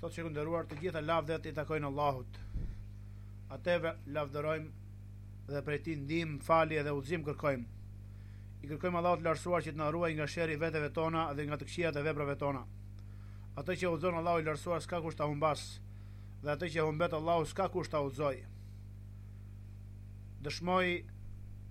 Sot që këndëruar të gjitha lavdet i takojnë Allahut. Atë e lavdërojmë dhe prej tij ndihmë, falje dhe udhëzim kërkojmë. I kërkojmë Allahut të Lartësuar që të na ruajë nga sherri veteve tona dhe nga të këqijat e veprave tona. Atë që e udhëzon Allahu i Lartësuar s'ka kush ta humbasë dhe atë që e humbet Allahu s'ka kush ta udhëzojë. Dëshmoj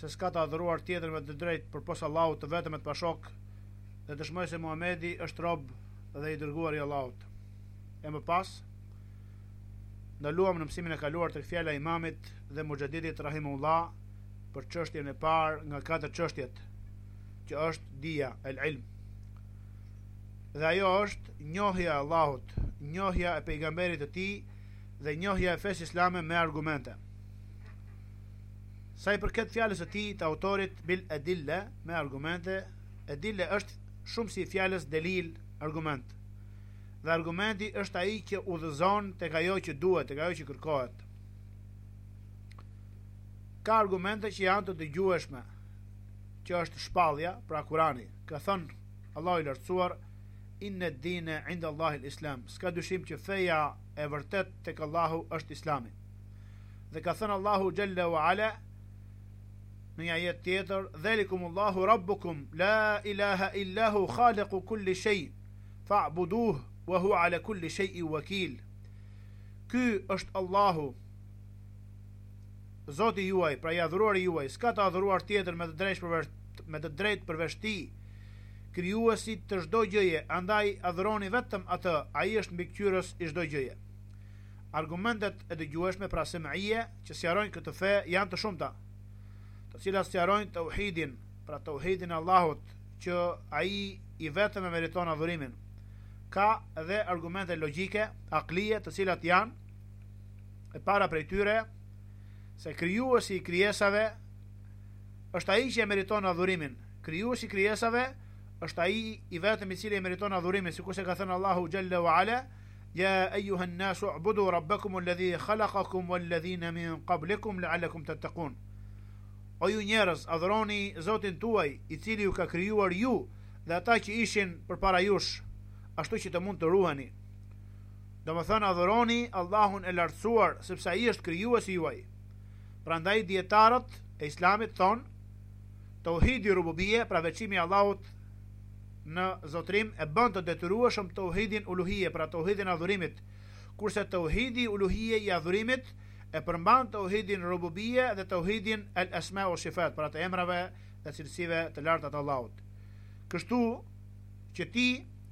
se s'ka të adhuruar tjetër me të drejtë përpos Allahut të vetëm e të pashok dhe dëshmoj se Muhamedi është rob dhe i dërguari i Allahut. E më pas ndaluam në mësimin e kaluar tek fjala e imamit dhe muxhedidit rahimehullah për çështjen e parë nga katër çështjet, që është dija, el-ilm. Dhe ajo është njohja e Allahut, njohja e pejgamberit të tij dhe njohja e fesë islame me argumente. Sa i përket fjalës së tij të autorit bil edile me argumente edile është shumësi i fjalës delil, argument. Dhe argumenti është ai që udhëzon tek ajo që duhet, tek ajo që kërkohet. Ka argumente që janë të dëgjueshme, që është shpallja, pra Kurani. Ka thënë Allahu i Lartësuar, inna dine inda Allahi l-Islam s'ka dyshim që feja e vërtetë tek Allahu është islami dhe ka thënë Allahu xhelle wa ala Në një ajet tjetër, dhalikumullahu rabbukum la ilaha illa hu khaliqu kulli shay fa'buduh wa hu ala kulli shay'in wakil. Ky është Allahu, Zoti juaj, pra i adhuruari juaj, s'ka të adhuruar tjetër me të drejtë përveç me të drejtë përveç tij, krijuesit të çdo gjëje, andaj adhuroni vetëm atë, ai është mbikëqyrës i çdo gjëje. Argumentet e dëgjueshme pra sem'ije që sqarojnë këtë fe janë të shumta, të cilat sqarojnë tauhidin, pra tauhidin e Allahut, që ai i vetëm e meriton adhurimin. Ka edhe argumente logjike, aklije, të cilat janë e para prej tyre se krijuesi i krijesave është ai që e meriton adhurimin. Krijuesi i krijesave është ai i vetëm i cili e meriton adhurimin, sikurse ka thënë Allahu xhalla wa ala, Ja ejuha nnasu u'budu rabbakum alladhi khalaqakum walladhina min qablikum la'allakum tattaqun. O ju njerëz, adhuroni Zotin tuaj, i cili ju ka krijuar ju dhe ata që ishin përpara jush, ashtu që të mund të ruheni. Domethënë adhuroni Allahun e Lartësuar, sepse ai është krijuesi juaj. Prandaj dijetarët e Islamit thonë tauhidi rububie, pra veçimi i Allahut në zotërim e bën të detyrueshëm tauhidin uluhije, pra tauhidin e adhurimit, kurse tauhidi uluhije i adhurimit e përmban tauhidin rububije dhe tauhidin el esma wa sifat, pra të emrave dhe cilësive të larta të Allahut. Kështu që ti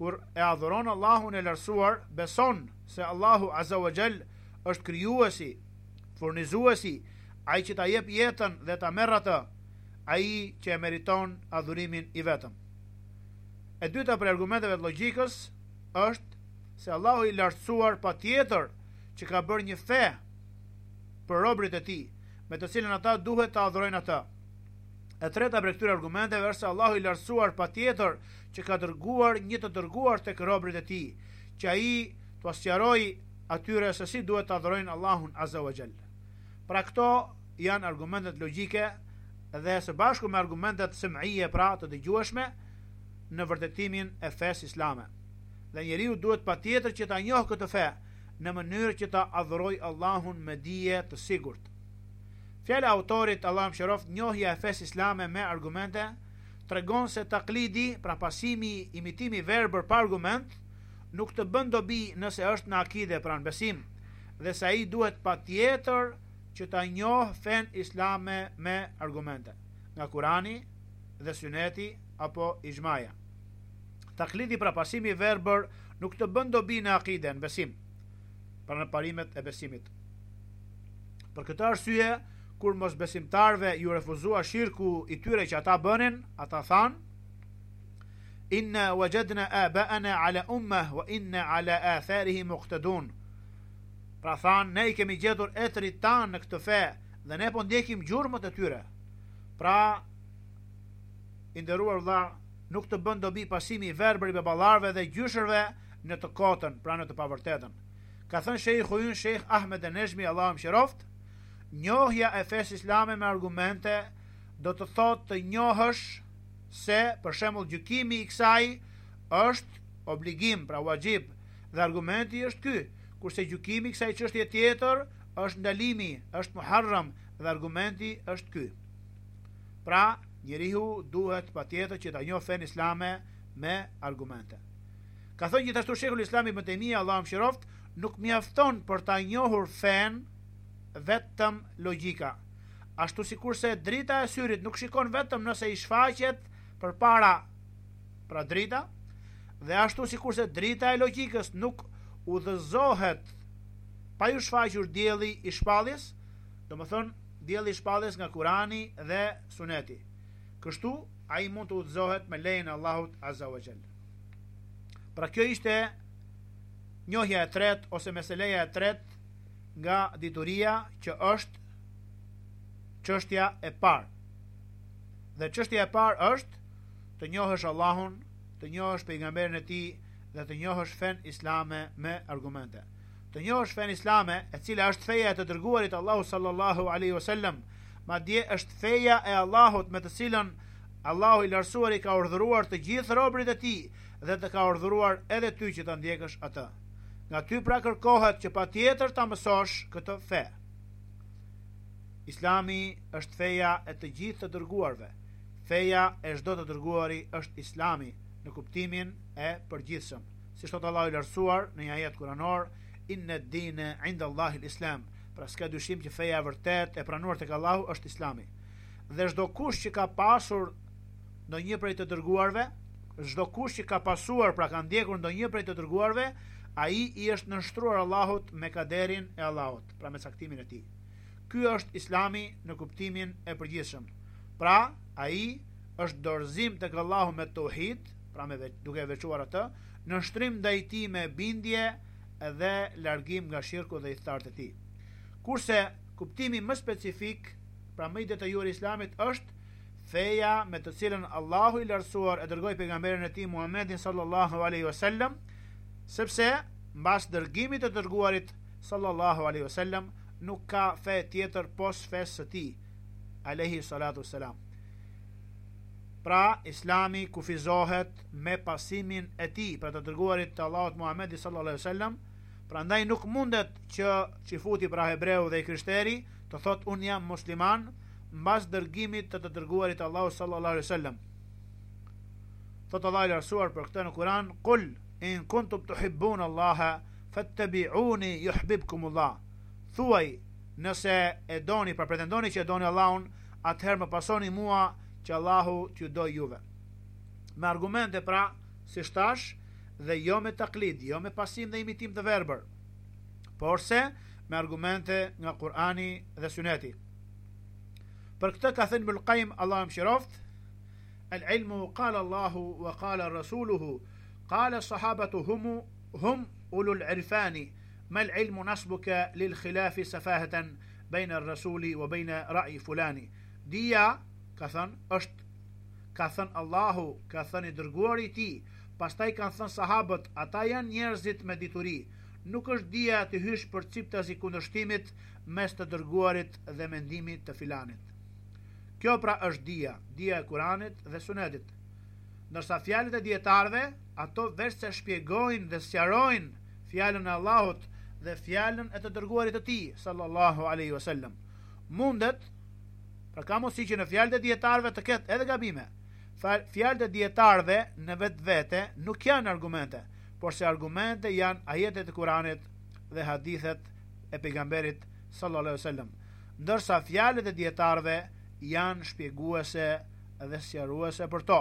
kur e adhuron Allahun e lartësuar, beson se Allahu azza wa jall është krijuesi, furnizuesi, ai që ta jep jetën dhe ta merr atë, ai që e meriton adhurimin i vetëm. E dyta prej argumenteve të logjikës është se Allahu i lartësuar patjetër që ka bërë një fe për robrit e tij, me të cilën ata duhet ta adhurojnë atë. E treta prej këtyre argumenteve është se Allahu i lartësuar patjetër që ka dërguar një të dërguar tek robrit e tij, që ai t'ua sqarojë atyre se si duhet ta adhurojnë Allahun Azza wa Jall. Pra këto janë argumentet logjike dhe së bashku me argumentet sem'ie pra të dëgjueshme në vërtetimin e fesë islame. Dhe njeriu duhet patjetër që ta njohë këtë fe në mënyrë që ta adhurojë Allahun me dije të sigurt. Fjala e autorit, Allahu e mëshiroftë, njohja e fesë islame me argumente tregon se taklidi, pra pasimi, imitimi i verbër pa argument, nuk të bën dobi nëse është në akide, pra në besim, dhe se ai duhet patjetër që ta njohë fenë islame me argumente, nga Kurani dhe Suneti apo Ixhmaja. Taklidi pra pasimi i verbër nuk të bën dobi në akide, në besim, pra në parimet e besimit. Për këtë arsye, kur mosbesimtarëve iu refuzua shirku i tyre që ata bënin, ata thanë, Inna wajadna aba'ana ala ummah wa inna ala atharihim muqtadun. Pra thanë, ne i kemi gjetur etërit tanë në këtë fe dhe ne po ndjekim gjurmët e tyre. Pra, i nderuar vëlla, nuk të bën dobi pasimi i verbër i baballarëve dhe gjyshërve në të kotën, pra në të pavërtetën. Ka thënë shejhu ynë Shejh Ahmed Nejmi, Allahu e mëshiroftë, njohja e fesë islame me argumente do të thotë të njohësh se për shembull gjykimi i kësaj është obligim, pra wajib, dhe argumenti është ky, Kurse gjykimi i kësaj çështje tjetër është ndalimi, është muharram dhe argumenti është ky. Pra, njeriu duhet patjetër që ta njohë fenë islame me argumente. Ka thënë gjithashtu Sheikhul Islam Ibn Taymija, Allahu e mëshiroftë, nuk mjafton për ta njohur fenë vetëm logjika. Ashtu sikurse drita e syrit nuk shikon vetëm nëse i shfaqet përpara pra drita, dhe ashtu sikurse drita e logjikës nuk udhëzohet pa iu shfaqur dielli i shpalljes, domethënë dielli i shpalljes nga kurani dhe suneti. Kështu, ai mund të udhëzohet me lejen e Allahut Azza wa Xhel. Pra kjo ishte njohja e tretë, ose meseleja e tretë, nga dituria që është çështja e parë. Dhe çështja e parë është të njohësh Allahun, të njohësh pejgamberin e tij dhe të njohësh fenë islame me argumente. Të njohësh fenë islame, e cila është feja e të dërguarit Allahu sallallahu alaihi wasallam, madje është feja e Allahut me të cilën Allahu i lartësuar i ka urdhëruar të gjithë robërit e tij dhe të ka urdhëruar edhe ty që ta ndjekësh atë. Nga ty pra kërkohet që patjetër ta mësosh këtë fe. Islami është feja e të gjithë të dërguarve, Feja e çdo të dërguari është Islami, në kuptimin e përgjithshëm. Siç thotë Allahu i Lartësuar në një ajet kuranor, Inne dine inda Allahil Islam, pra s'ka dyshim që feja e vërtetë e pranuar tek Allahu është Islami. Dhe çdo kush që ka pasur ndonjë prej të dërguarve, çdo kush që ka pasuar, pra ka ndjekur ndonjë prej të dërguarve, ai i është nënshtruar Allahut me kaderin e Allahut, pra me caktimin e tij. Ky është Islami në kuptimin e përgjithshëm. Pra, ai është dorëzim tek Allahu me tauhid, pra me veç, duke e veçuar atë, nënshtrim ndaj tij me bindje dhe largim nga shirku dhe ithtarët e tij. Kurse kuptimi më specifik, pra më i detajuar i Islamit është feja me të cilën Allahu i lartësuar e dërgoi pejgamberin e tij Muhammedin sallallahu alaihi wasallam, sepse mbas dërgimit të dërguarit sallallahu alaihi wasallam nuk ka fe tjetër pos fesë së tij, alejhi salatu ves selam. Pra, Islami kufizohet me pasimin e tij, pra të dërguarit të Allahut Muhamedit sallallahu alejhi ve sellem, prandaj nuk mundet që çifuti pra hebreu dhe i krishteri të thotë unë jam musliman mbas dërgimit të të dërguarit të Allahut sallallahu alejhi ve sellem. Thotë Allahu i lartësuar për këtë në Kur'an, "Kul in kuntum tuhibbun Allaha Fattabi'uni yuhbibkumullah, Thuaj, nëse e doni, pra pretendoni që e doni Allahun, atëherë më pasoni mua që Allahu t'ju dojë juve. Me argumente pra, siç thashë, dhe jo me taklid, jo me pasim dhe imitim të verbër, porse me argumente nga Kur'ani dhe Suneti. Për këtë ka thënë Ibnul Qayyim Allahu e mëshiroftë, "El ilmu qala Allahu wa qala rasuluhu, qala sahabatu humu Hum ulul irfani ma l-ilmu nasbuka lil khilafi safahatan bejne er rasuli wa bejne ra'i fulani Dija, ka thënë, është Ka thënë Allahu, ka thënë i Dërguari i Tij, pastaj kanë thënë sahabët, ata janë njerëzit me dituri. Nuk është dija të hysh përciptazi kundërshtimit mes të Dërguarit dhe mendimit të filanit. Kjo pra është dija, dija e Kuranit dhe Sunetit. Ndërsa fjalët e dijetarëve, Ato veçse shpjegojnë dhe sqarojnë Fjalën e Allahut dhe Fjalën e të Dërguarit të Tij, sallallahu alaihi wasallam. Mundet, pra ka mundësi që në fjalët e dijetarëve të ketë edhe gabime. Fjalët e dijetarëve në vetvete nuk janë argumente, por se argumente janë ajetet e Kuranit dhe hadithet e pejgamberit sallallahu alaihi wasallam. Ndërsa fjalët e dijetarëve janë shpjeguese dhe sqaruese për to.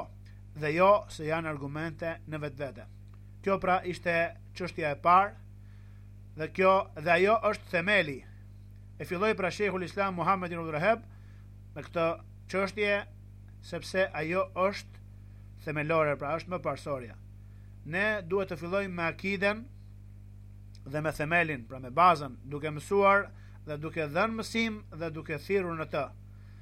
dhe jo se janë argumente në vetvete. Kjo pra ishte çështja e parë dhe kjo dhe ajo është themeli. E filloi pra Sheikhul Islam Muhammed ibn Abdulvehab me këtë çështje sepse ajo është themelore, pra është më parsorja. Ne duhet të fillojmë me akiden dhe me themelin, pra me bazën, duke mësuar dhe duke dhënë mësim dhe duke thirrur në të.